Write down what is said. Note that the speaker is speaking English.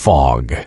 fog.